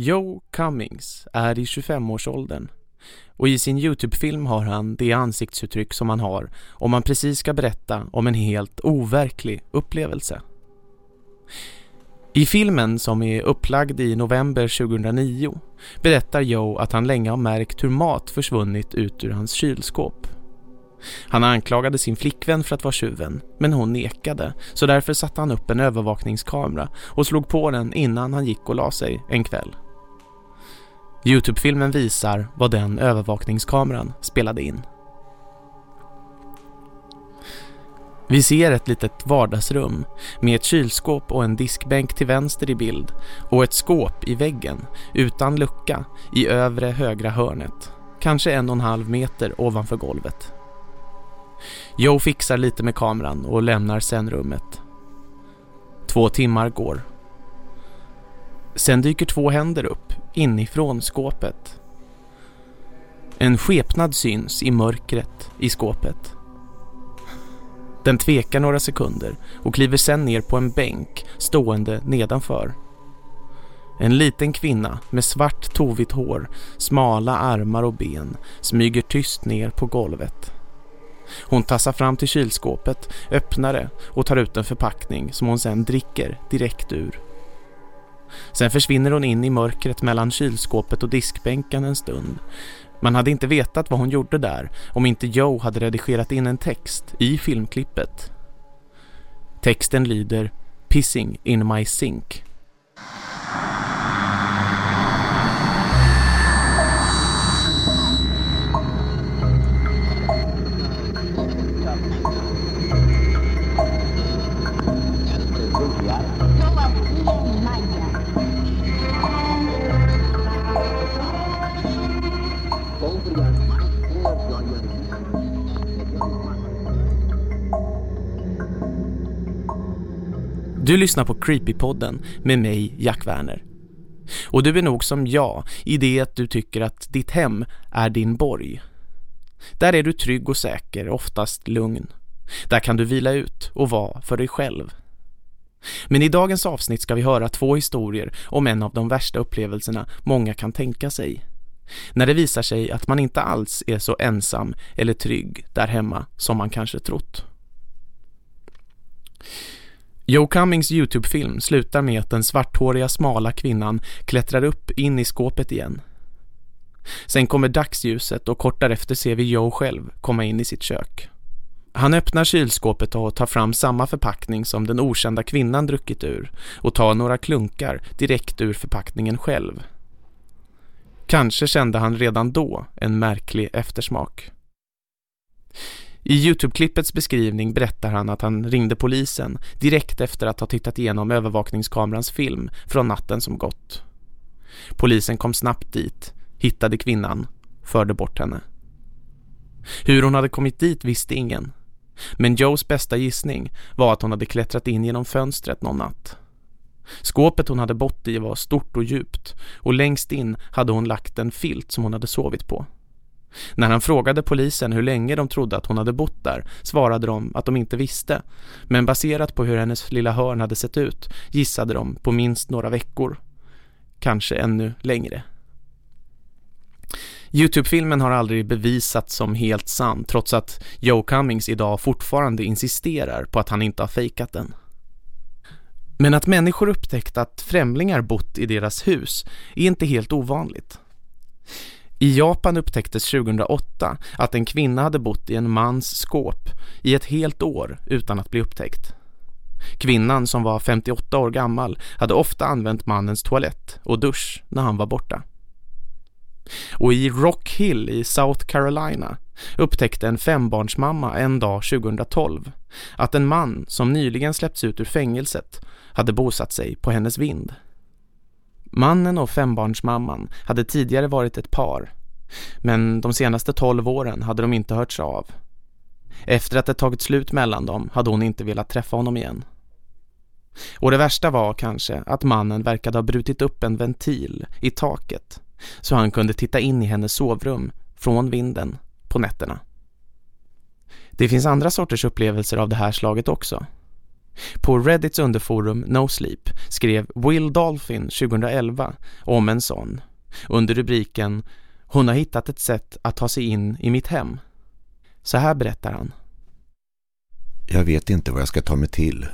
Joe Cummings är i 25-årsåldern och i sin Youtube-film har han det ansiktsuttryck som han har om man precis ska berätta om en helt overklig upplevelse. I filmen som är upplagd i november 2009 berättar Joe att han länge har märkt hur mat försvunnit ut ur hans kylskåp. Han anklagade sin flickvän för att vara tjuven, men hon nekade, så därför satte han upp en övervakningskamera och slog på den innan han gick och la sig en kväll. Youtube-filmen visar vad den övervakningskameran spelade in. Vi ser ett litet vardagsrum med ett kylskåp och en diskbänk till vänster i bild och ett skåp i väggen utan lucka i övre högra hörnet, kanske en och en halv meter ovanför golvet. Joe fixar lite med kameran och lämnar sen rummet. Två timmar går. Sen dyker två händer upp inifrån skåpet. En skepnad syns i mörkret i skåpet. Den tvekar några sekunder och kliver sen ner på en bänk stående nedanför. En liten kvinna med svart tovigt hår, smala armar och ben smyger tyst ner på golvet. Hon tassar fram till kylskåpet, öppnar det och tar ut en förpackning som hon sen dricker direkt ur. Sen försvinner hon in i mörkret mellan kylskåpet och diskbänken en stund. Man hade inte vetat vad hon gjorde där om inte Joe hade redigerat in en text i filmklippet. Texten lyder Pissing in my sink. Du lyssnar på Creepypodden med mig, Jack Werner. Och du är nog som jag i det att du tycker att ditt hem är din borg. Där är du trygg och säker, oftast lugn. Där kan du vila ut och vara för dig själv. Men i dagens avsnitt ska vi höra två historier om en av de värsta upplevelserna många kan tänka sig. När det visar sig att man inte alls är så ensam eller trygg där hemma som man kanske trott. Joe Cummings Youtube-film slutar med att den svarthåriga smala kvinnan klättrar upp in i skåpet igen. Sen kommer dagsljuset och kort därefter ser vi Joe själv komma in i sitt kök. Han öppnar kylskåpet och tar fram samma förpackning som den okända kvinnan druckit ur och tar några klunkar direkt ur förpackningen själv. Kanske kände han redan då en märklig eftersmak. I Youtube-klippets beskrivning berättar han att han ringde polisen direkt efter att ha tittat igenom övervakningskamerans film från natten som gått. Polisen kom snabbt dit, hittade kvinnan, förde bort henne. Hur hon hade kommit dit visste ingen. Men Joes bästa gissning var att hon hade klättrat in genom fönstret någon natt. Skåpet hon hade bott i var stort och djupt och längst in hade hon lagt en filt som hon hade sovit på. När han frågade polisen hur länge de trodde att hon hade bott där svarade de att de inte visste. Men baserat på hur hennes lilla hörn hade sett ut gissade de på minst några veckor. Kanske ännu längre. Youtube-filmen har aldrig bevisats som helt sann trots att Joe Cummings idag fortfarande insisterar på att han inte har fejkat den. Men att människor upptäckt att främlingar bott i deras hus är inte helt ovanligt. I Japan upptäcktes 2008 att en kvinna hade bott i en mans skåp i ett helt år utan att bli upptäckt. Kvinnan som var 58 år gammal hade ofta använt mannens toalett och dusch när han var borta. Och i Rock Hill i South Carolina upptäckte en fembarnsmamma en dag 2012 att en man som nyligen släppts ut ur fängelset hade bosatt sig på hennes vind. Mannen och fembarnsmamman hade tidigare varit ett par, men de senaste tolv åren hade de inte hörts av. Efter att det tagit slut mellan dem hade hon inte velat träffa honom igen. Och det värsta var kanske att mannen verkade ha brutit upp en ventil i taket så han kunde titta in i hennes sovrum från vinden på nätterna. Det finns andra sorters upplevelser av det här slaget också. På Reddits underforum No Sleep skrev Will Dolphin 2011 om en sån under rubriken Hon har hittat ett sätt att ta sig in i mitt hem. Så här berättar han. Jag vet inte vad jag ska ta mig till.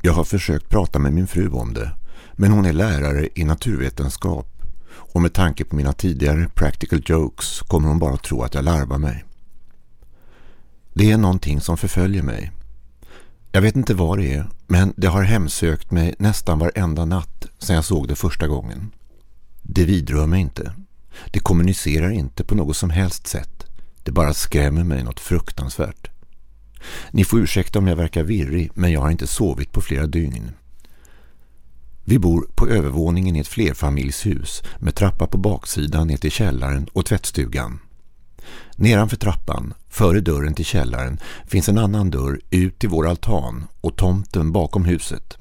Jag har försökt prata med min fru om det, men hon är lärare i naturvetenskap och med tanke på mina tidigare practical jokes kommer hon bara tro att jag larvar mig. Det är någonting som förföljer mig. Jag vet inte vad det är, men det har hemsökt mig nästan varenda natt sedan jag såg det första gången. Det vidrör mig inte. Det kommunicerar inte på något som helst sätt. Det bara skrämmer mig något fruktansvärt. Ni får ursäkta om jag verkar virrig, men jag har inte sovit på flera dygn. Vi bor på övervåningen i ett flerfamiljshus med trappa på baksidan ner till källaren och tvättstugan. Nedanför trappan, före dörren till källaren, finns en annan dörr ut till vår altan och tomten bakom huset.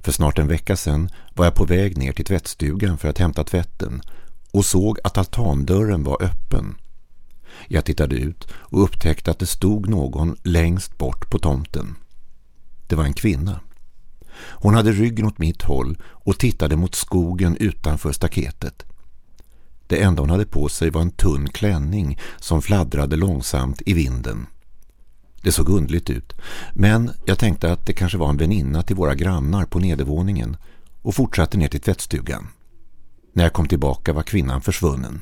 För snart en vecka sedan var jag på väg ner till tvättstugan för att hämta tvätten och såg att altandörren var öppen. Jag tittade ut och upptäckte att det stod någon längst bort på tomten. Det var en kvinna. Hon hade ryggen åt mitt håll och tittade mot skogen utanför staketet. Det enda hon hade på sig var en tunn klänning som fladdrade långsamt i vinden. Det såg undligt ut, men jag tänkte att det kanske var en väninna till våra grannar på nedervåningen och fortsatte ner till tvättstugan. När jag kom tillbaka var kvinnan försvunnen.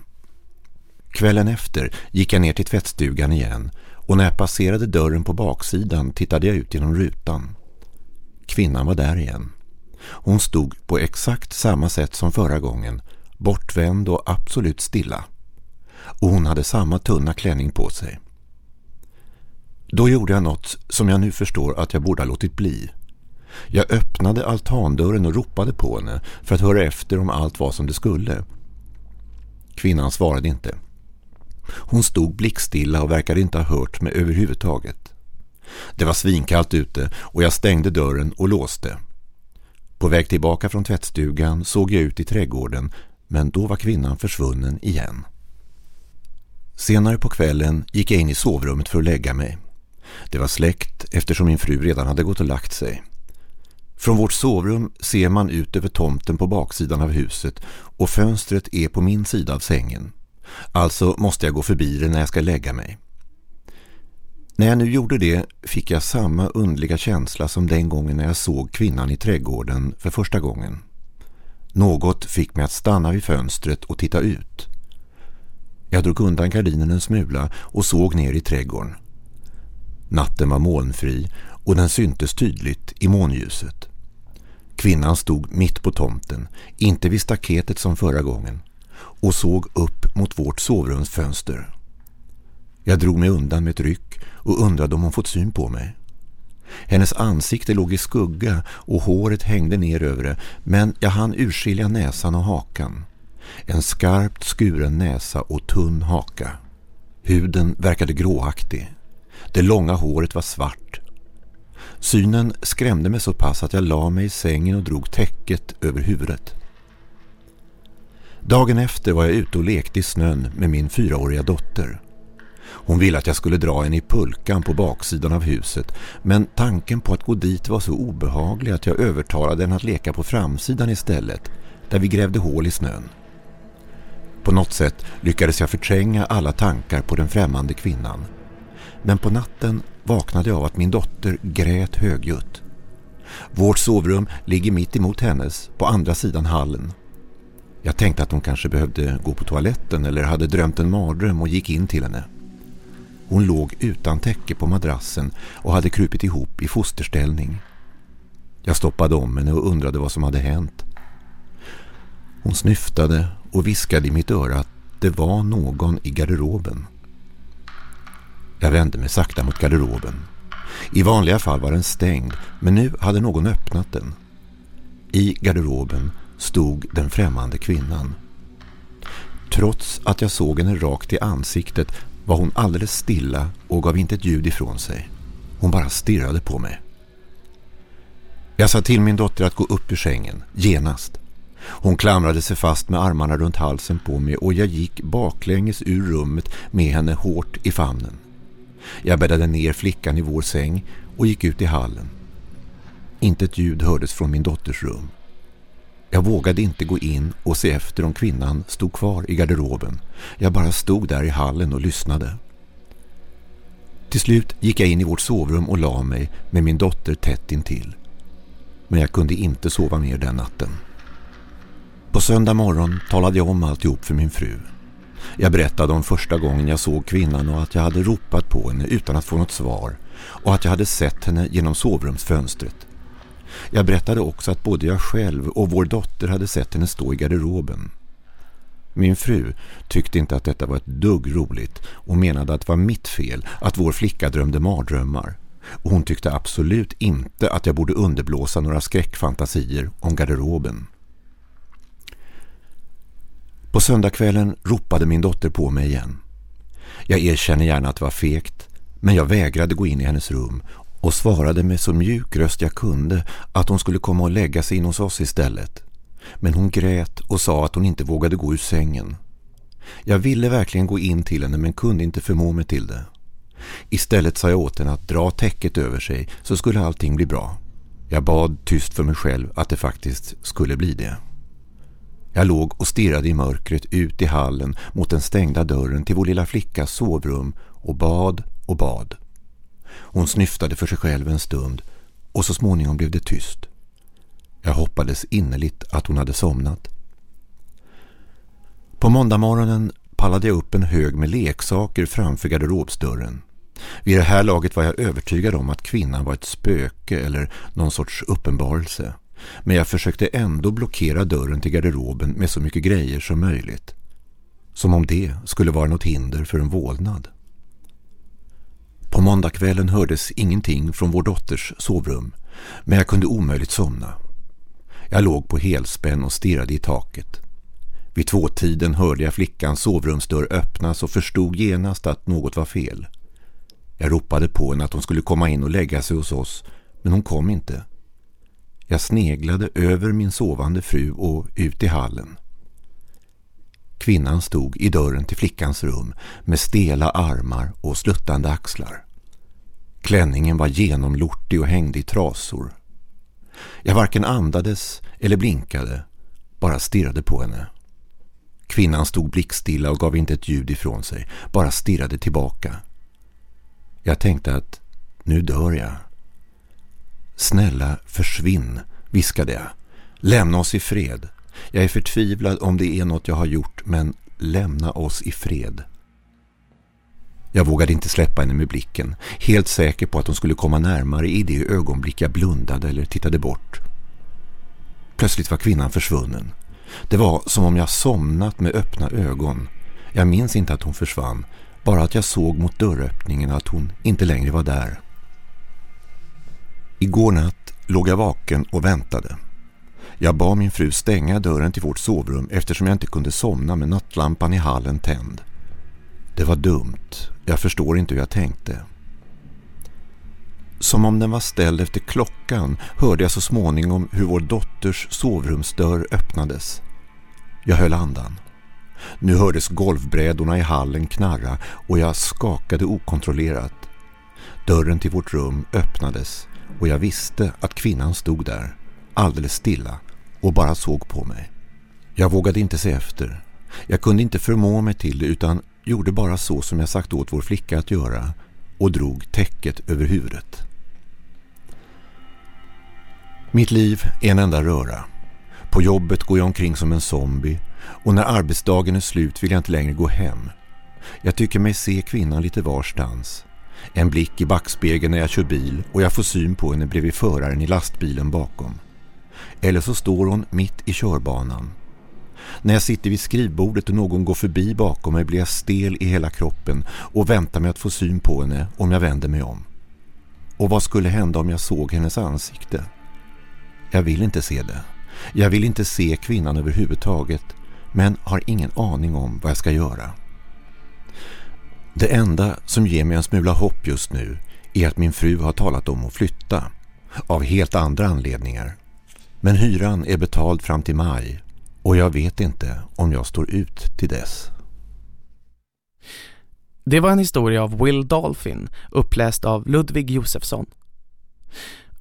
Kvällen efter gick jag ner till tvättstugan igen och när jag passerade dörren på baksidan tittade jag ut genom rutan. Kvinnan var där igen. Hon stod på exakt samma sätt som förra gången, bortvänd och absolut stilla. Och hon hade samma tunna klänning på sig. Då gjorde jag något som jag nu förstår att jag borde ha låtit bli. Jag öppnade altandörren och ropade på henne för att höra efter om allt var som det skulle. Kvinnan svarade inte. Hon stod blickstilla och verkade inte ha hört mig överhuvudtaget. Det var svinkallt ute och jag stängde dörren och låste. På väg tillbaka från tvättstugan såg jag ut i trädgården men då var kvinnan försvunnen igen. Senare på kvällen gick jag in i sovrummet för att lägga mig. Det var släckt eftersom min fru redan hade gått och lagt sig. Från vårt sovrum ser man ut över tomten på baksidan av huset och fönstret är på min sida av sängen. Alltså måste jag gå förbi det när jag ska lägga mig. När jag nu gjorde det fick jag samma undliga känsla som den gången när jag såg kvinnan i trädgården för första gången. Något fick mig att stanna vid fönstret och titta ut. Jag drog undan gardinen en smula och såg ner i trädgården. Natten var molnfri och den syntes tydligt i månljuset. Kvinnan stod mitt på tomten, inte vid staketet som förra gången, och såg upp mot vårt sovrumsfönster. Jag drog mig undan med ett ryck och undrade om hon fått syn på mig. Hennes ansikte låg i skugga och håret hängde ner över det men jag hann urskilja näsan och hakan. En skarpt skuren näsa och tunn haka. Huden verkade gråaktig. Det långa håret var svart. Synen skrämde mig så pass att jag la mig i sängen och drog täcket över huvudet. Dagen efter var jag ute och lekte i snön med min fyraåriga dotter. Hon ville att jag skulle dra henne i pulkan på baksidan av huset men tanken på att gå dit var så obehaglig att jag övertalade henne att leka på framsidan istället där vi grävde hål i snön. På något sätt lyckades jag förtränga alla tankar på den främmande kvinnan. Men på natten vaknade jag av att min dotter grät högljutt. Vårt sovrum ligger mitt emot hennes, på andra sidan hallen. Jag tänkte att hon kanske behövde gå på toaletten eller hade drömt en mardröm och gick in till henne. Hon låg utan täcke på madrassen och hade krupit ihop i fosterställning. Jag stoppade om henne och undrade vad som hade hänt. Hon snyftade och viskade i mitt öra att det var någon i garderoben. Jag vände mig sakta mot garderoben. I vanliga fall var den stängd men nu hade någon öppnat den. I garderoben stod den främmande kvinnan. Trots att jag såg henne rakt i ansiktet var hon alldeles stilla och gav inte ett ljud ifrån sig. Hon bara stirrade på mig. Jag sa till min dotter att gå upp ur sängen, genast. Hon klamrade sig fast med armarna runt halsen på mig och jag gick baklänges ur rummet med henne hårt i famnen. Jag bäddade ner flickan i vår säng och gick ut i hallen. Inte ett ljud hördes från min dotters rum. Jag vågade inte gå in och se efter om kvinnan stod kvar i garderoben. Jag bara stod där i hallen och lyssnade. Till slut gick jag in i vårt sovrum och la mig med min dotter tätt intill. Men jag kunde inte sova mer den natten. På söndag morgon talade jag om alltihop för min fru. Jag berättade om första gången jag såg kvinnan och att jag hade ropat på henne utan att få något svar och att jag hade sett henne genom sovrumsfönstret. Jag berättade också att både jag själv och vår dotter hade sett henne stå i garderoben. Min fru tyckte inte att detta var ett dugg roligt och menade att det var mitt fel att vår flicka drömde mardrömmar. Och hon tyckte absolut inte att jag borde underblåsa några skräckfantasier om garderoben. På söndagskvällen ropade min dotter på mig igen. Jag erkänner gärna att det var fegt, men jag vägrade gå in i hennes rum och svarade med så mjuk röst jag kunde att hon skulle komma och lägga sig in hos oss istället. Men hon grät och sa att hon inte vågade gå ur sängen. Jag ville verkligen gå in till henne men kunde inte förmå mig till det. Istället sa jag åt henne att dra täcket över sig så skulle allting bli bra. Jag bad tyst för mig själv att det faktiskt skulle bli det. Jag låg och stirrade i mörkret ut i hallen mot den stängda dörren till vår lilla flickas sovrum och bad och bad. Hon snyftade för sig själv en stund och så småningom blev det tyst. Jag hoppades innerligt att hon hade somnat. På måndagmorgonen pallade jag upp en hög med leksaker framför garderobsdörren. Vid det här laget var jag övertygad om att kvinnan var ett spöke eller någon sorts uppenbarelse. Men jag försökte ändå blockera dörren till garderoben med så mycket grejer som möjligt. Som om det skulle vara något hinder för en vålnad. På måndagskvällen hördes ingenting från vår dotters sovrum, men jag kunde omöjligt somna. Jag låg på helspänn och stirrade i taket. Vid tvåtiden hörde jag flickans sovrumsdörr öppnas och förstod genast att något var fel. Jag ropade på henne att hon skulle komma in och lägga sig hos oss, men hon kom inte. Jag sneglade över min sovande fru och ut i hallen. Kvinnan stod i dörren till flickans rum med stela armar och sluttande axlar. Klänningen var genomlortig och hängde i trasor. Jag varken andades eller blinkade, bara stirrade på henne. Kvinnan stod blickstilla och gav inte ett ljud ifrån sig, bara stirrade tillbaka. Jag tänkte att nu dör jag. Snälla, försvinn, viskade jag. Lämna oss i fred. Jag är förtvivlad om det är något jag har gjort, men lämna oss i fred. Jag vågade inte släppa henne med blicken, helt säker på att hon skulle komma närmare i det ögonblick jag blundade eller tittade bort. Plötsligt var kvinnan försvunnen. Det var som om jag somnat med öppna ögon. Jag minns inte att hon försvann, bara att jag såg mot dörröppningen att hon inte längre var där. Igår natt låg jag vaken och väntade. Jag bad min fru stänga dörren till vårt sovrum eftersom jag inte kunde somna med nattlampan i hallen tänd. Det var dumt. Jag förstår inte hur jag tänkte. Som om den var ställd efter klockan hörde jag så småningom hur vår dotters sovrumsdörr öppnades. Jag höll andan. Nu hördes golvbrädorna i hallen knarra och jag skakade okontrollerat. Dörren till vårt rum öppnades och jag visste att kvinnan stod där, alldeles stilla och bara såg på mig. Jag vågade inte se efter. Jag kunde inte förmå mig till det utan gjorde bara så som jag sagt åt vår flicka att göra och drog täcket över huvudet. Mitt liv är en enda röra. På jobbet går jag omkring som en zombie och när arbetsdagen är slut vill jag inte längre gå hem. Jag tycker mig se kvinnan lite varstans. En blick i backspegeln när jag kör bil och jag får syn på henne bredvid föraren i lastbilen bakom. Eller så står hon mitt i körbanan. När jag sitter vid skrivbordet och någon går förbi bakom mig blir jag stel i hela kroppen och väntar med att få syn på henne om jag vänder mig om. Och vad skulle hända om jag såg hennes ansikte? Jag vill inte se det. Jag vill inte se kvinnan överhuvudtaget men har ingen aning om vad jag ska göra. Det enda som ger mig en smula hopp just nu är att min fru har talat om att flytta. Av helt andra anledningar. Men hyran är betald fram till maj och jag vet inte om jag står ut till dess. Det var en historia av Will Dolphin uppläst av Ludvig Josefsson.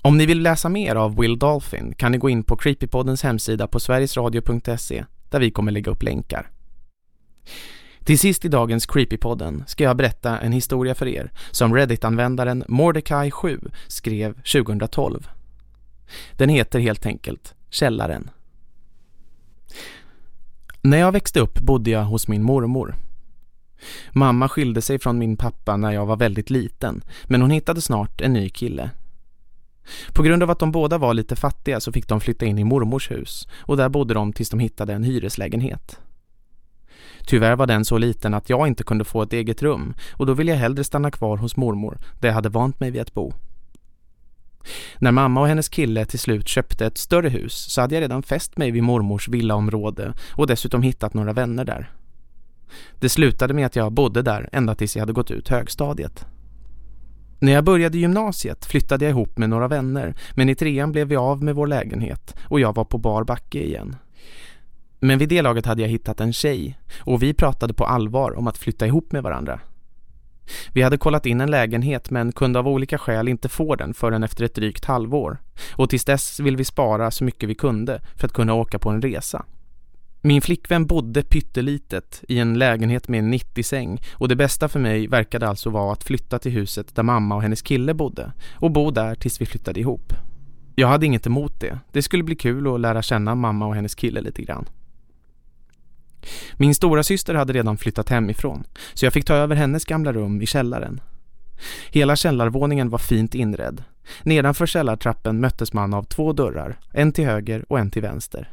Om ni vill läsa mer av Will Dolphin kan ni gå in på Creepypoddens hemsida på sverigesradio.se där vi kommer lägga upp länkar. Till sist i dagens Creepypodden ska jag berätta en historia för er som Reddit-användaren Mordecai7 skrev 2012. Den heter helt enkelt Källaren. När jag växte upp bodde jag hos min mormor. Mamma skilde sig från min pappa när jag var väldigt liten men hon hittade snart en ny kille. På grund av att de båda var lite fattiga så fick de flytta in i mormors hus och där bodde de tills de hittade en hyreslägenhet. Tyvärr var den så liten att jag inte kunde få ett eget rum och då ville jag hellre stanna kvar hos mormor där jag hade vant mig vid att bo. När mamma och hennes kille till slut köpte ett större hus så hade jag redan fäst mig vid mormors villaområde och dessutom hittat några vänner där. Det slutade med att jag bodde där ända tills jag hade gått ut högstadiet. När jag började gymnasiet flyttade jag ihop med några vänner men i trean blev vi av med vår lägenhet och jag var på bar backe igen. Men vid det laget hade jag hittat en tjej och vi pratade på allvar om att flytta ihop med varandra. Vi hade kollat in en lägenhet men kunde av olika skäl inte få den förrän efter ett drygt halvår. Och tills dess vill vi spara så mycket vi kunde för att kunna åka på en resa. Min flickvän bodde pyttelitet i en lägenhet med en 90-säng och det bästa för mig verkade alltså vara att flytta till huset där mamma och hennes kille bodde och bo där tills vi flyttade ihop. Jag hade inget emot det. Det skulle bli kul att lära känna mamma och hennes kille lite grann. Min stora syster hade redan flyttat hemifrån så jag fick ta över hennes gamla rum i källaren. Hela källarvåningen var fint inredd. Nedanför källartrappen möttes man av två dörrar, en till höger och en till vänster.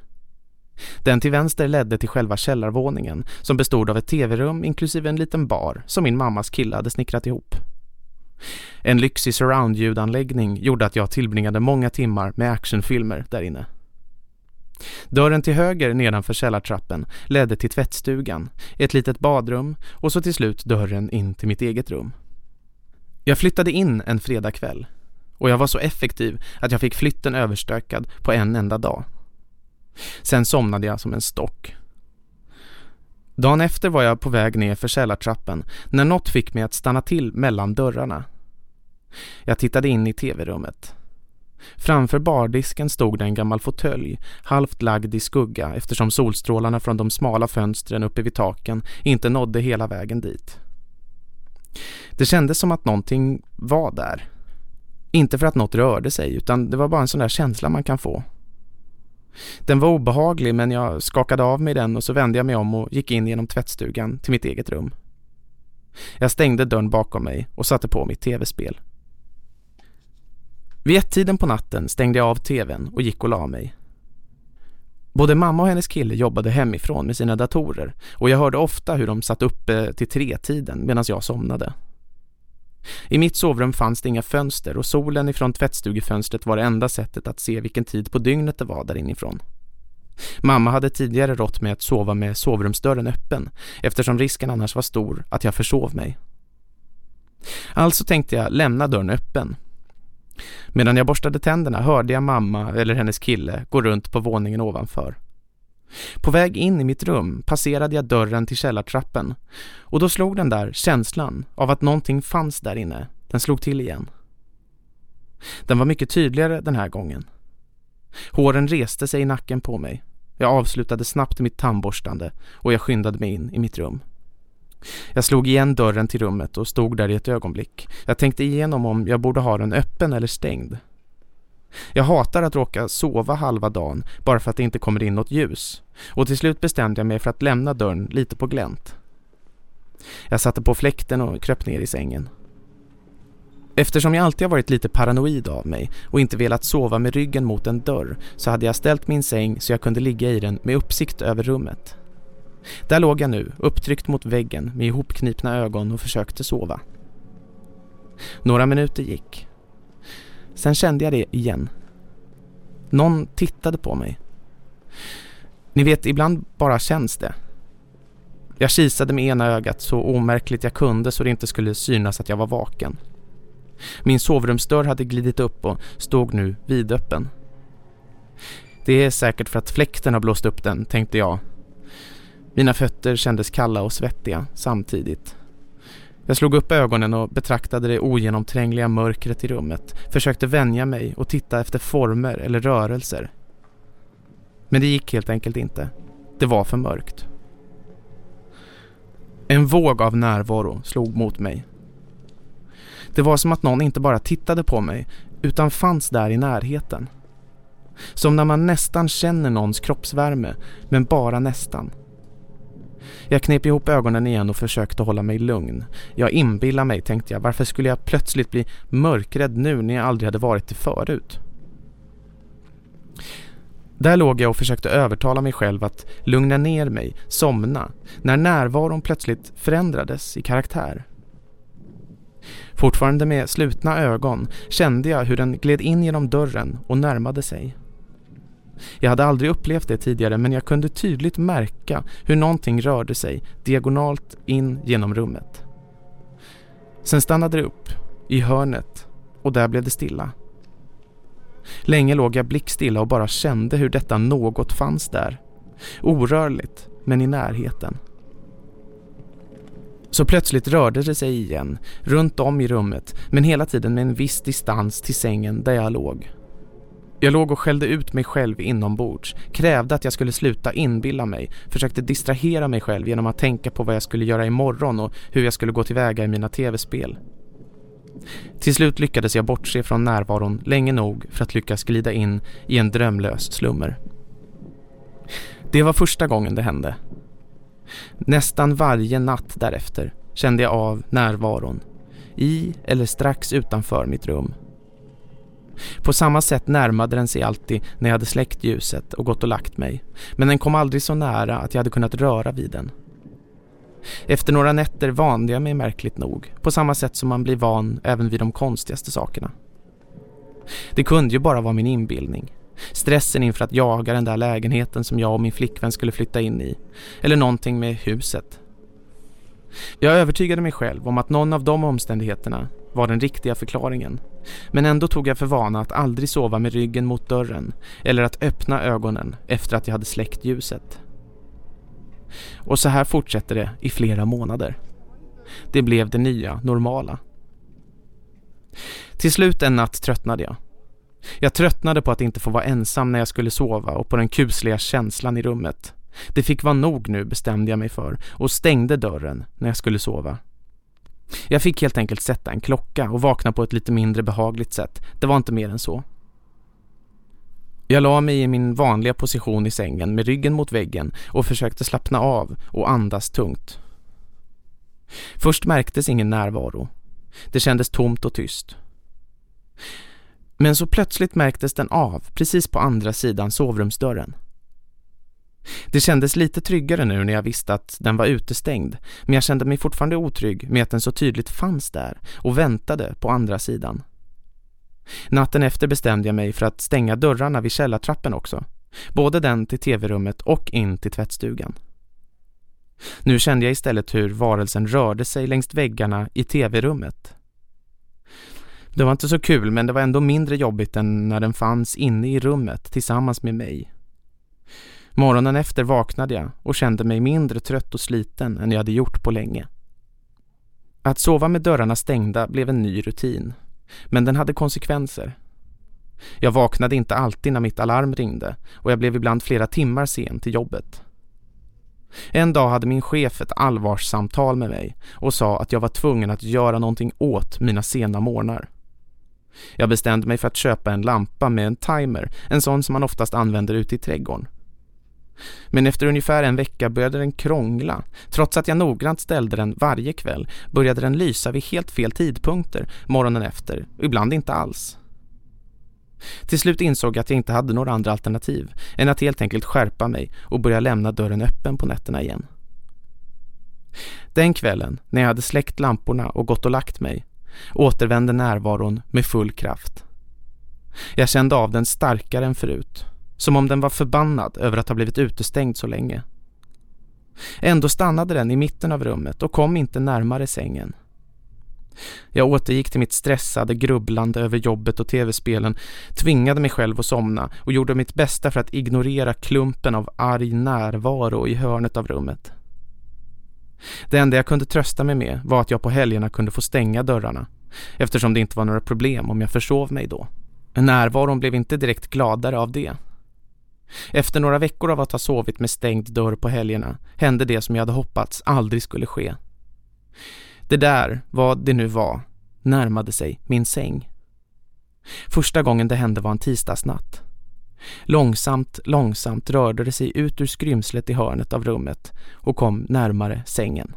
Den till vänster ledde till själva källarvåningen som bestod av ett tv-rum inklusive en liten bar som min mammas kille hade snickrat ihop. En lyxig surround-ljudanläggning gjorde att jag tillbringade många timmar med actionfilmer där inne. Dörren till höger nedanför källartrappen ledde till tvättstugan, ett litet badrum och så till slut dörren in till mitt eget rum. Jag flyttade in en fredagkväll och jag var så effektiv att jag fick flytten överstökad på en enda dag. Sen somnade jag som en stock. Dagen efter var jag på väg ner för källartrappen när något fick mig att stanna till mellan dörrarna. Jag tittade in i tv-rummet. Framför bardisken stod det en gammal fåtölj, halvt lagd i skugga eftersom solstrålarna från de smala fönstren uppe vid taken inte nådde hela vägen dit. Det kändes som att någonting var där. Inte för att något rörde sig utan det var bara en sån där känsla man kan få. Den var obehaglig men jag skakade av mig den och så vände jag mig om och gick in genom tvättstugan till mitt eget rum. Jag stängde dörren bakom mig och satte på mitt tv-spel. Vid ett-tiden på natten stängde jag av tvn och gick och la mig. Både mamma och hennes kille jobbade hemifrån med sina datorer och jag hörde ofta hur de satt uppe till tre-tiden medan jag somnade. I mitt sovrum fanns det inga fönster och solen ifrån tvättstugefönstret var det enda sättet att se vilken tid på dygnet det var där inifrån. Mamma hade tidigare rått mig att sova med sovrumsdörren öppen eftersom risken annars var stor att jag försov mig. Alltså tänkte jag lämna dörren öppen Medan jag borstade tänderna hörde jag mamma eller hennes kille gå runt på våningen ovanför. På väg in i mitt rum passerade jag dörren till källartrappen och då slog den där känslan av att någonting fanns där inne. Den slog till igen. Den var mycket tydligare den här gången. Håren reste sig i nacken på mig. Jag avslutade snabbt mitt tandborstande och jag skyndade mig in i mitt rum. Jag slog igen dörren till rummet och stod där i ett ögonblick. Jag tänkte igenom om jag borde ha den öppen eller stängd. Jag hatar att råka sova halva dagen bara för att det inte kommer in något ljus. Och till slut bestämde jag mig för att lämna dörren lite på glänt. Jag satte på fläkten och kröp ner i sängen. Eftersom jag alltid har varit lite paranoid av mig och inte velat sova med ryggen mot en dörr så hade jag ställt min säng så jag kunde ligga i den med uppsikt över rummet. Där låg jag nu, upptryckt mot väggen med ihopknipna ögon och försökte sova. Några minuter gick. Sen kände jag det igen. Någon tittade på mig. Ni vet, ibland bara känns det. Jag kisade med ena ögat så omärkligt jag kunde så det inte skulle synas att jag var vaken. Min sovrumsdörr hade glidit upp och stod nu vidöppen. Det är säkert för att fläkten har blåst upp den, tänkte jag mina fötter kändes kalla och svettiga samtidigt. Jag slog upp ögonen och betraktade det ogenomträngliga mörkret i rummet. Försökte vänja mig och titta efter former eller rörelser. Men det gick helt enkelt inte. Det var för mörkt. En våg av närvaro slog mot mig. Det var som att någon inte bara tittade på mig utan fanns där i närheten. Som när man nästan känner någons kroppsvärme, men bara nästan. Jag knep ihop ögonen igen och försökte hålla mig lugn. Jag inbillar mig, tänkte jag. Varför skulle jag plötsligt bli mörkrädd nu när jag aldrig hade varit det förut? Där låg jag och försökte övertala mig själv att lugna ner mig, somna, när närvaron plötsligt förändrades i karaktär. Fortfarande med slutna ögon kände jag hur den gled in genom dörren och närmade sig. Jag hade aldrig upplevt det tidigare men jag kunde tydligt märka hur någonting rörde sig diagonalt in genom rummet. Sen stannade det upp i hörnet och där blev det stilla. Länge låg jag blickstilla och bara kände hur detta något fanns där. Orörligt, men i närheten. Så plötsligt rörde det sig igen, runt om i rummet, men hela tiden med en viss distans till sängen där jag låg. Jag låg och skällde ut mig själv inombords, krävde att jag skulle sluta inbilla mig, försökte distrahera mig själv genom att tänka på vad jag skulle göra imorgon och hur jag skulle gå tillväga i mina tv-spel. Till slut lyckades jag bortse från närvaron länge nog för att lyckas glida in i en drömlös slummer. Det var första gången det hände. Nästan varje natt därefter kände jag av närvaron i eller strax utanför mitt rum. På samma sätt närmade den sig alltid när jag hade släckt ljuset och gått och lagt mig. Men den kom aldrig så nära att jag hade kunnat röra vid den. Efter några nätter vande jag mig märkligt nog, på samma sätt som man blir van även vid de konstigaste sakerna. Det kunde ju bara vara min inbildning. Stressen inför att jaga den där lägenheten som jag och min flickvän skulle flytta in i. Eller någonting med huset. Jag övertygade mig själv om att någon av de omständigheterna var den riktiga förklaringen. Men ändå tog jag för vana att aldrig sova med ryggen mot dörren eller att öppna ögonen efter att jag hade släckt ljuset. Och så här fortsätter det i flera månader. Det blev det nya normala. Till slut en natt tröttnade jag. Jag tröttnade på att inte få vara ensam när jag skulle sova och på den kusliga känslan i rummet. Det fick vara nog nu bestämde jag mig för och stängde dörren när jag skulle sova. Jag fick helt enkelt sätta en klocka och vakna på ett lite mindre behagligt sätt. Det var inte mer än så. Jag la mig i min vanliga position i sängen med ryggen mot väggen och försökte slappna av och andas tungt. Först märktes ingen närvaro. Det kändes tomt och tyst. Men så plötsligt märktes den av precis på andra sidan sovrumsdörren. Det kändes lite tryggare nu när jag visste att den var utestängd men jag kände mig fortfarande otrygg med att den så tydligt fanns där och väntade på andra sidan. Natten efter bestämde jag mig för att stänga dörrarna vid källartrappen också. Både den till tv-rummet och in till tvättstugan. Nu kände jag istället hur varelsen rörde sig längs väggarna i tv-rummet. Det var inte så kul men det var ändå mindre jobbigt än när den fanns inne i rummet tillsammans med mig. Morgonen efter vaknade jag och kände mig mindre trött och sliten än jag hade gjort på länge. Att sova med dörrarna stängda blev en ny rutin, men den hade konsekvenser. Jag vaknade inte alltid när mitt alarm ringde och jag blev ibland flera timmar sen till jobbet. En dag hade min chef ett allvarssamtal med mig och sa att jag var tvungen att göra någonting åt mina sena morgnar. Jag bestämde mig för att köpa en lampa med en timer, en sån som man oftast använder ute i trädgården. Men efter ungefär en vecka började den krångla. Trots att jag noggrant ställde den varje kväll började den lysa vid helt fel tidpunkter morgonen efter, ibland inte alls. Till slut insåg jag att jag inte hade några andra alternativ än att helt enkelt skärpa mig och börja lämna dörren öppen på nätterna igen. Den kvällen, när jag hade släckt lamporna och gått och lagt mig, återvände närvaron med full kraft. Jag kände av den starkare än förut som om den var förbannad över att ha blivit utestängd så länge. Ändå stannade den i mitten av rummet och kom inte närmare sängen. Jag återgick till mitt stressade grubblande över jobbet och tv-spelen, tvingade mig själv att somna och gjorde mitt bästa för att ignorera klumpen av arg närvaro i hörnet av rummet. Det enda jag kunde trösta mig med var att jag på helgerna kunde få stänga dörrarna eftersom det inte var några problem om jag försov mig då. Närvaron blev inte direkt gladare av det. Efter några veckor av att ha sovit med stängd dörr på helgerna hände det som jag hade hoppats aldrig skulle ske. Det där, vad det nu var, närmade sig min säng. Första gången det hände var en tisdagsnatt. Långsamt, långsamt rörde det sig ut ur skrymslet i hörnet av rummet och kom närmare sängen.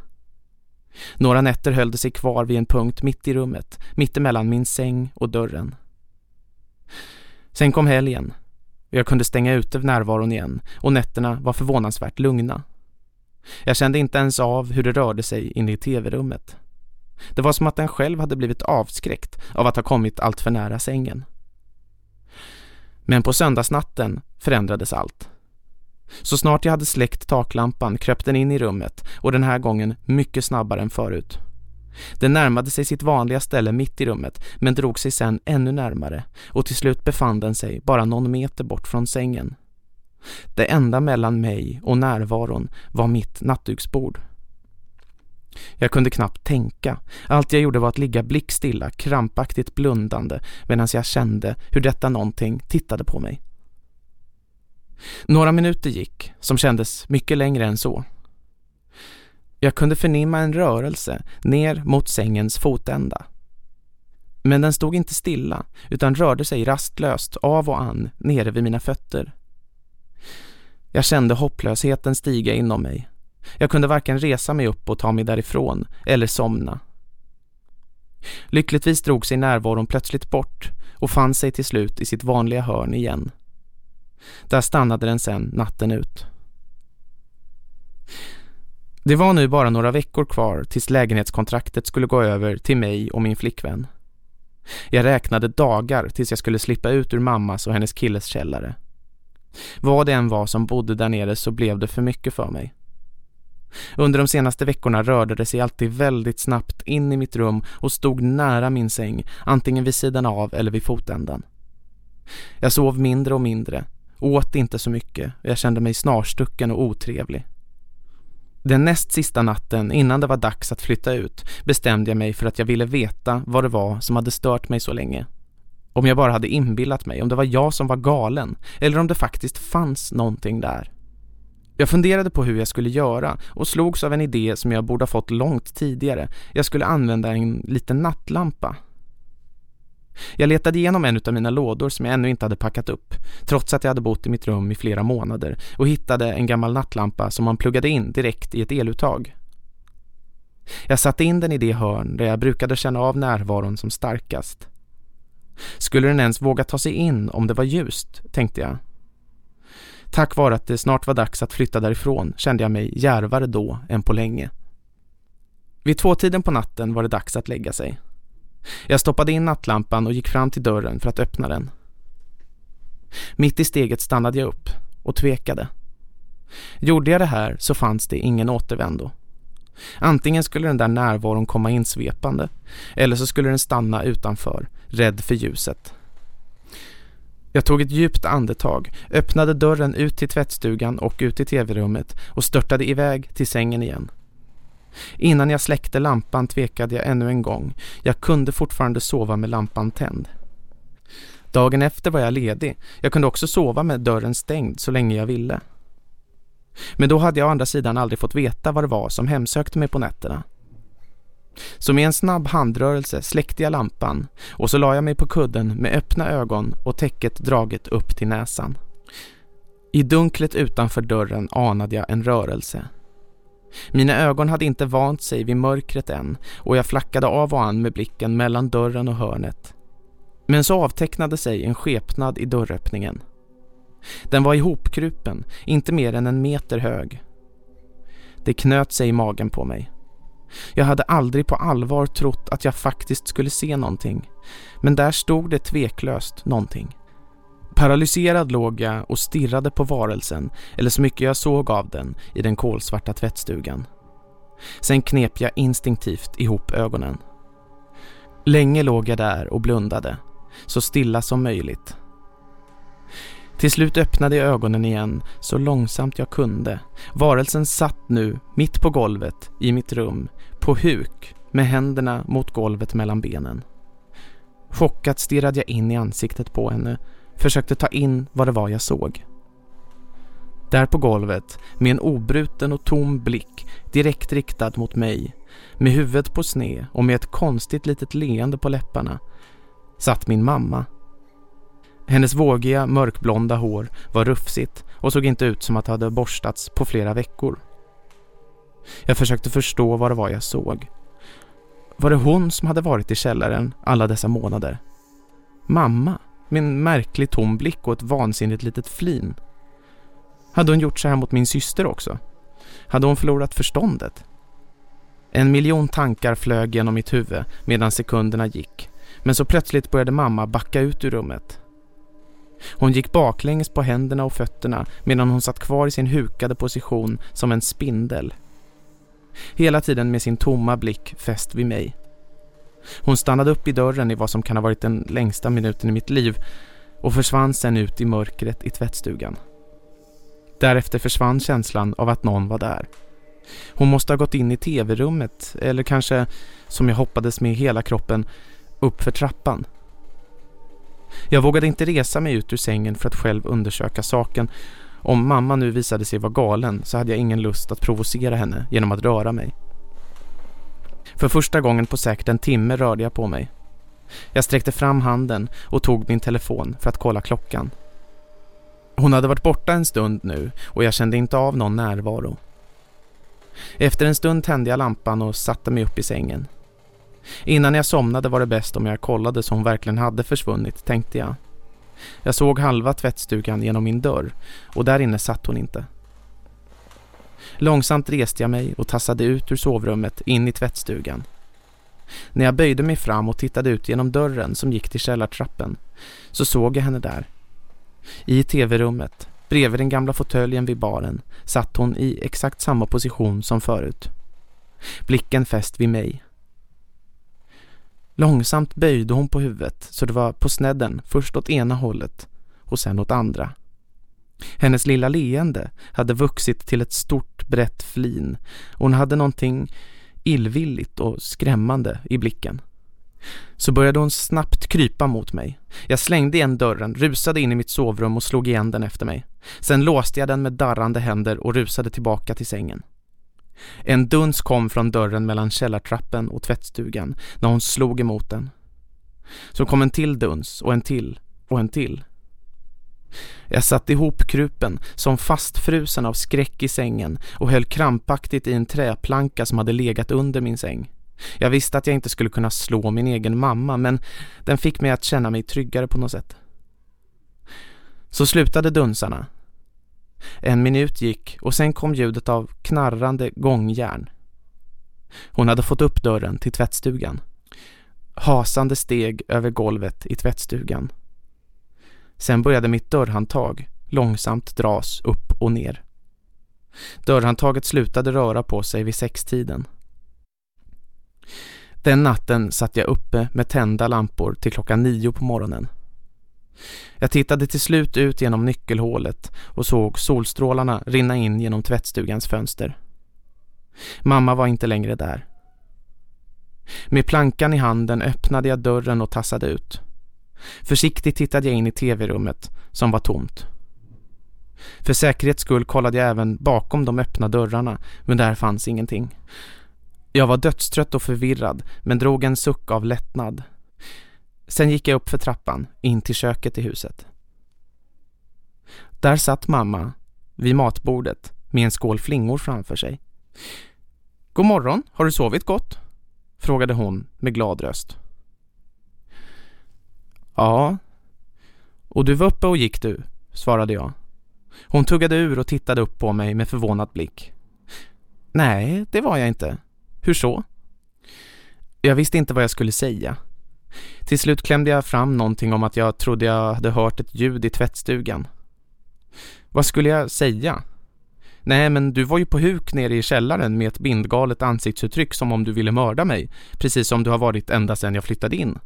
Några nätter höll det sig kvar vid en punkt mitt i rummet, mitt emellan min säng och dörren. Sen kom helgen och jag kunde stänga ute närvaron igen och nätterna var förvånansvärt lugna. Jag kände inte ens av hur det rörde sig inne i tv-rummet. Det var som att den själv hade blivit avskräckt av att ha kommit allt för nära sängen. Men på söndagsnatten förändrades allt. Så snart jag hade släckt taklampan kröp den in i rummet och den här gången mycket snabbare än förut. Den närmade sig sitt vanliga ställe mitt i rummet men drog sig sedan ännu närmare och till slut befann den sig bara någon meter bort från sängen. Det enda mellan mig och närvaron var mitt nattduksbord. Jag kunde knappt tänka. Allt jag gjorde var att ligga blickstilla, krampaktigt blundande medan jag kände hur detta någonting tittade på mig. Några minuter gick, som kändes mycket längre än så. Jag kunde förnimma en rörelse ner mot sängens fotända. Men den stod inte stilla utan rörde sig rastlöst av och an nere vid mina fötter. Jag kände hopplösheten stiga inom mig. Jag kunde varken resa mig upp och ta mig därifrån eller somna. Lyckligtvis drog sig närvaron plötsligt bort och fann sig till slut i sitt vanliga hörn igen. Där stannade den sen natten ut. Det var nu bara några veckor kvar tills lägenhetskontraktet skulle gå över till mig och min flickvän. Jag räknade dagar tills jag skulle slippa ut ur mammas och hennes killes källare. Vad det än var som bodde där nere så blev det för mycket för mig. Under de senaste veckorna rörde det sig alltid väldigt snabbt in i mitt rum och stod nära min säng, antingen vid sidan av eller vid fotändan. Jag sov mindre och mindre, åt inte så mycket och jag kände mig snarstucken och otrevlig. Den näst sista natten innan det var dags att flytta ut bestämde jag mig för att jag ville veta vad det var som hade stört mig så länge. Om jag bara hade inbillat mig, om det var jag som var galen eller om det faktiskt fanns någonting där. Jag funderade på hur jag skulle göra och slogs av en idé som jag borde ha fått långt tidigare. Jag skulle använda en liten nattlampa. Jag letade igenom en av mina lådor som jag ännu inte hade packat upp, trots att jag hade bott i mitt rum i flera månader och hittade en gammal nattlampa som man pluggade in direkt i ett eluttag. Jag satte in den i det hörn där jag brukade känna av närvaron som starkast. Skulle den ens våga ta sig in om det var ljust, tänkte jag. Tack vare att det snart var dags att flytta därifrån kände jag mig järvare då än på länge. Vid tvåtiden på natten var det dags att lägga sig. Jag stoppade in nattlampan och gick fram till dörren för att öppna den. Mitt i steget stannade jag upp och tvekade. Gjorde jag det här så fanns det ingen återvändo. Antingen skulle den där närvaron komma insvepande eller så skulle den stanna utanför, rädd för ljuset. Jag tog ett djupt andetag, öppnade dörren ut till tvättstugan och ut i tv-rummet och störtade iväg till sängen igen. Innan jag släckte lampan tvekade jag ännu en gång. Jag kunde fortfarande sova med lampan tänd. Dagen efter var jag ledig. Jag kunde också sova med dörren stängd så länge jag ville. Men då hade jag å andra sidan aldrig fått veta vad det var som hemsökte mig på nätterna. Så med en snabb handrörelse släckte jag lampan och så la jag mig på kudden med öppna ögon och täcket draget upp till näsan. I dunklet utanför dörren anade jag en rörelse. Mina ögon hade inte vant sig vid mörkret än och jag flackade av och an med blicken mellan dörren och hörnet. Men så avtecknade sig en skepnad i dörröppningen. Den var ihopkrupen, inte mer än en meter hög. Det knöt sig i magen på mig. Jag hade aldrig på allvar trott att jag faktiskt skulle se någonting. Men där stod det tveklöst någonting. Paralyserad låg jag och stirrade på varelsen, eller så mycket jag såg av den, i den kolsvarta tvättstugan. Sen knep jag instinktivt ihop ögonen. Länge låg jag där och blundade, så stilla som möjligt. Till slut öppnade jag ögonen igen så långsamt jag kunde. Varelsen satt nu mitt på golvet i mitt rum, på huk med händerna mot golvet mellan benen. Chockat stirrade jag in i ansiktet på henne, försökte ta in vad det var jag såg. Där på golvet, med en obruten och tom blick direkt riktad mot mig, med huvudet på sne och med ett konstigt litet leende på läpparna, satt min mamma. Hennes vågiga, mörkblonda hår var rufsigt och såg inte ut som att det hade borstats på flera veckor. Jag försökte förstå vad det var jag såg. Var det hon som hade varit i källaren alla dessa månader? Mamma, med en märklig tom blick och ett vansinnigt litet flin. Hade hon gjort så här mot min syster också? Hade hon förlorat förståndet? En miljon tankar flög genom mitt huvud medan sekunderna gick. Men så plötsligt började mamma backa ut ur rummet. Hon gick baklänges på händerna och fötterna medan hon satt kvar i sin hukade position som en spindel. Hela tiden med sin tomma blick fäst vid mig. Hon stannade upp i dörren i vad som kan ha varit den längsta minuten i mitt liv och försvann sen ut i mörkret i tvättstugan. Därefter försvann känslan av att någon var där. Hon måste ha gått in i tv-rummet eller kanske, som jag hoppades med hela kroppen, upp för trappan. Jag vågade inte resa mig ut ur sängen för att själv undersöka saken. Om mamma nu visade sig vara galen så hade jag ingen lust att provocera henne genom att röra mig. För första gången på säkert en timme rörde jag på mig. Jag sträckte fram handen och tog min telefon för att kolla klockan. Hon hade varit borta en stund nu och jag kände inte av någon närvaro. Efter en stund tände jag lampan och satte mig upp i sängen. Innan jag somnade var det bäst om jag kollade så hon verkligen hade försvunnit, tänkte jag. Jag såg halva tvättstugan genom min dörr och där inne satt hon inte. Långsamt reste jag mig och tassade ut ur sovrummet in i tvättstugan. När jag böjde mig fram och tittade ut genom dörren som gick till källartrappen så såg jag henne där. I tv-rummet, bredvid den gamla fåtöljen vid baren, satt hon i exakt samma position som förut. Blicken fäst vid mig Långsamt böjde hon på huvudet så det var på snedden först åt ena hållet och sen åt andra. Hennes lilla leende hade vuxit till ett stort brett flin och hon hade någonting illvilligt och skrämmande i blicken. Så började hon snabbt krypa mot mig. Jag slängde igen dörren, rusade in i mitt sovrum och slog igen den efter mig. Sen låste jag den med darrande händer och rusade tillbaka till sängen. En duns kom från dörren mellan källartrappen och tvättstugan när hon slog emot den. Så kom en till duns och en till och en till. Jag satt ihop krupen som fastfrusen av skräck i sängen och höll krampaktigt i en träplanka som hade legat under min säng. Jag visste att jag inte skulle kunna slå min egen mamma men den fick mig att känna mig tryggare på något sätt. Så slutade dunsarna en minut gick och sen kom ljudet av knarrande gångjärn. Hon hade fått upp dörren till tvättstugan. Hasande steg över golvet i tvättstugan. Sen började mitt dörrhandtag långsamt dras upp och ner. Dörrhandtaget slutade röra på sig vid sextiden. Den natten satt jag uppe med tända lampor till klockan nio på morgonen. Jag tittade till slut ut genom nyckelhålet och såg solstrålarna rinna in genom tvättstugans fönster. Mamma var inte längre där. Med plankan i handen öppnade jag dörren och tassade ut. Försiktigt tittade jag in i tv-rummet som var tomt. För säkerhets skull kollade jag även bakom de öppna dörrarna men där fanns ingenting. Jag var dödstrött och förvirrad men drog en suck av lättnad. Sen gick jag upp för trappan, in till köket i huset. Där satt mamma, vid matbordet, med en skål flingor framför sig. God morgon, har du sovit gott? Frågade hon med glad röst. Ja. Och du var uppe och gick du, svarade jag. Hon tuggade ur och tittade upp på mig med förvånad blick. Nej, det var jag inte. Hur så? Jag visste inte vad jag skulle säga. Till slut klämde jag fram någonting om att jag trodde jag hade hört ett ljud i tvättstugan. Vad skulle jag säga? Nej, men du var ju på huk nere i källaren med ett bindgalet ansiktsuttryck som om du ville mörda mig, precis som du har varit ända sedan jag flyttade in.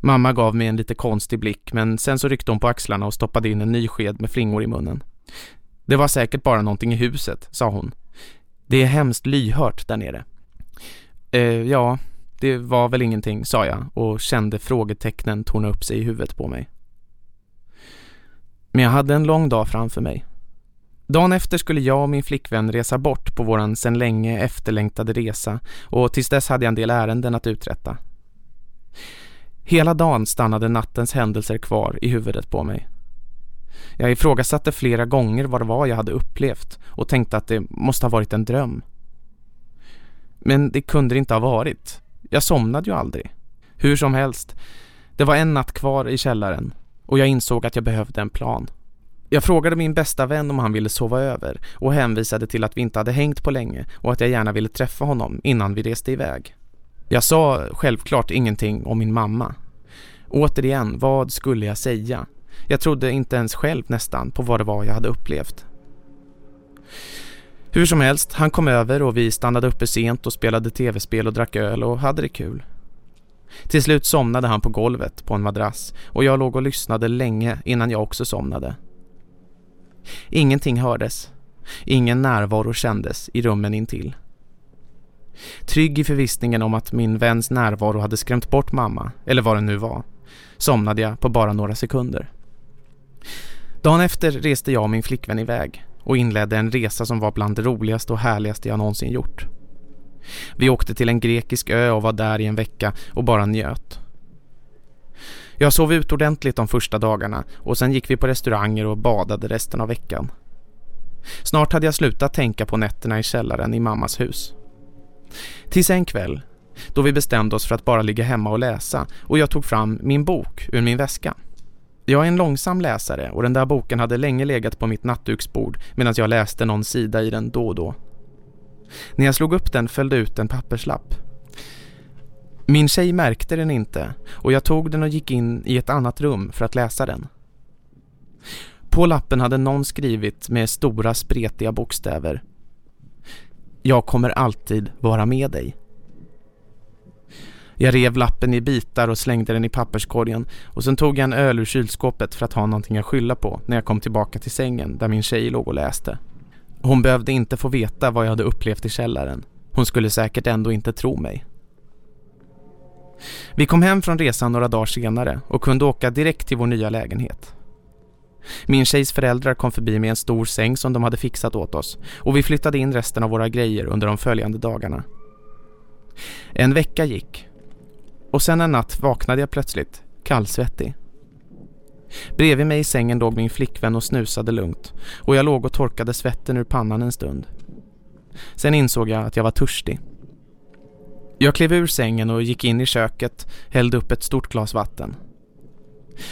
Mamma gav mig en lite konstig blick men sen så ryckte hon på axlarna och stoppade in en ny sked med flingor i munnen. Det var säkert bara någonting i huset, sa hon. Det är hemskt lyhört där nere. Eh, ja, det var väl ingenting, sa jag och kände frågetecknen torna upp sig i huvudet på mig. Men jag hade en lång dag framför mig. Dagen efter skulle jag och min flickvän resa bort på våran sedan länge efterlängtade resa och tills dess hade jag en del ärenden att uträtta. Hela dagen stannade nattens händelser kvar i huvudet på mig. Jag ifrågasatte flera gånger vad det var jag hade upplevt och tänkte att det måste ha varit en dröm. Men det kunde det inte ha varit. Jag somnade ju aldrig. Hur som helst, det var en natt kvar i källaren och jag insåg att jag behövde en plan. Jag frågade min bästa vän om han ville sova över och hänvisade till att vi inte hade hängt på länge och att jag gärna ville träffa honom innan vi reste iväg. Jag sa självklart ingenting om min mamma. Återigen, vad skulle jag säga? Jag trodde inte ens själv nästan på vad det var jag hade upplevt. Hur som helst, han kom över och vi stannade uppe sent och spelade tv-spel och drack öl och hade det kul. Till slut somnade han på golvet på en madrass och jag låg och lyssnade länge innan jag också somnade. Ingenting hördes. Ingen närvaro kändes i rummen intill. Trygg i förvissningen om att min väns närvaro hade skrämt bort mamma, eller vad det nu var, somnade jag på bara några sekunder. Dagen efter reste jag och min flickvän iväg och inledde en resa som var bland det roligaste och härligaste jag någonsin gjort. Vi åkte till en grekisk ö och var där i en vecka och bara njöt. Jag sov ut ordentligt de första dagarna och sen gick vi på restauranger och badade resten av veckan. Snart hade jag slutat tänka på nätterna i källaren i mammas hus. Tills en kväll, då vi bestämde oss för att bara ligga hemma och läsa och jag tog fram min bok ur min väska. Jag är en långsam läsare och den där boken hade länge legat på mitt nattduksbord medan jag läste någon sida i den då och då. När jag slog upp den följde ut en papperslapp. Min tjej märkte den inte och jag tog den och gick in i ett annat rum för att läsa den. På lappen hade någon skrivit med stora spretiga bokstäver. Jag kommer alltid vara med dig. Jag rev lappen i bitar och slängde den i papperskorgen och sen tog jag en öl ur kylskåpet för att ha någonting att skylla på när jag kom tillbaka till sängen där min tjej låg och läste. Hon behövde inte få veta vad jag hade upplevt i källaren. Hon skulle säkert ändå inte tro mig. Vi kom hem från resan några dagar senare och kunde åka direkt till vår nya lägenhet. Min tjejs föräldrar kom förbi med en stor säng som de hade fixat åt oss och vi flyttade in resten av våra grejer under de följande dagarna. En vecka gick och sen en natt vaknade jag plötsligt, kallsvettig. Bredvid mig i sängen låg min flickvän och snusade lugnt och jag låg och torkade svetten ur pannan en stund. Sen insåg jag att jag var törstig. Jag klev ur sängen och gick in i köket, hällde upp ett stort glas vatten.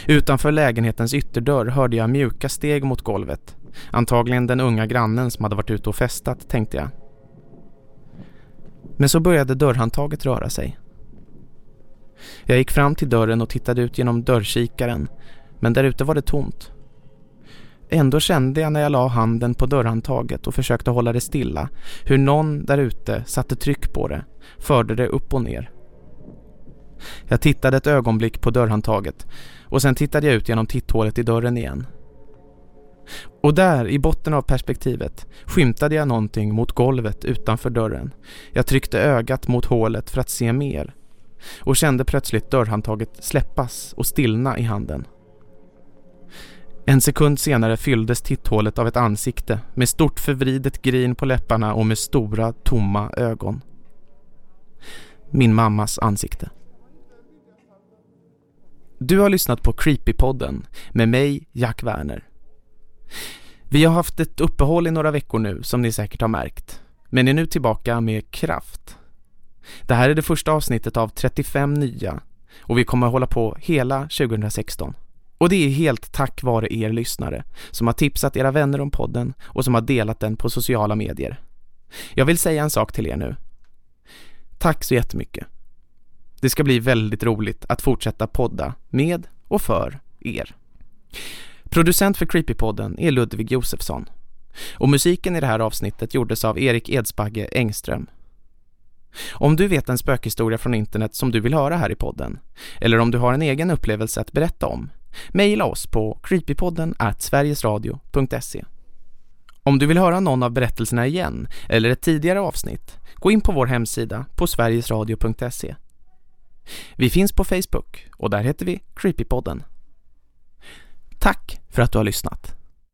Utanför lägenhetens ytterdörr hörde jag mjuka steg mot golvet. Antagligen den unga grannen som hade varit ute och festat, tänkte jag. Men så började dörrhandtaget röra sig. Jag gick fram till dörren och tittade ut genom dörrkikaren, men där ute var det tomt. Ändå kände jag när jag la handen på dörrhandtaget och försökte hålla det stilla hur någon där ute satte tryck på det, förde det upp och ner. Jag tittade ett ögonblick på dörrhandtaget och sen tittade jag ut genom titthålet i dörren igen. Och där, i botten av perspektivet, skymtade jag någonting mot golvet utanför dörren. Jag tryckte ögat mot hålet för att se mer och kände plötsligt dörrhandtaget släppas och stillna i handen. En sekund senare fylldes titthålet av ett ansikte med stort förvridet grin på läpparna och med stora, tomma ögon. Min mammas ansikte. Du har lyssnat på Creepypodden med mig, Jack Werner. Vi har haft ett uppehåll i några veckor nu som ni säkert har märkt. Men är nu tillbaka med kraft. Det här är det första avsnittet av 35 nya och vi kommer att hålla på hela 2016. Och det är helt tack vare er lyssnare som har tipsat era vänner om podden och som har delat den på sociala medier. Jag vill säga en sak till er nu. Tack så jättemycket. Det ska bli väldigt roligt att fortsätta podda med och för er. Producent för Creepypodden är Ludvig Josefsson. Och musiken i det här avsnittet gjordes av Erik Edsbagge Engström. Om du vet en spökhistoria från internet som du vill höra här i podden, eller om du har en egen upplevelse att berätta om, mejla oss på creepypodden at sverigesradio.se. Om du vill höra någon av berättelserna igen, eller ett tidigare avsnitt, gå in på vår hemsida på sverigesradio.se. Vi finns på Facebook och där heter vi Creepypodden. Tack för att du har lyssnat.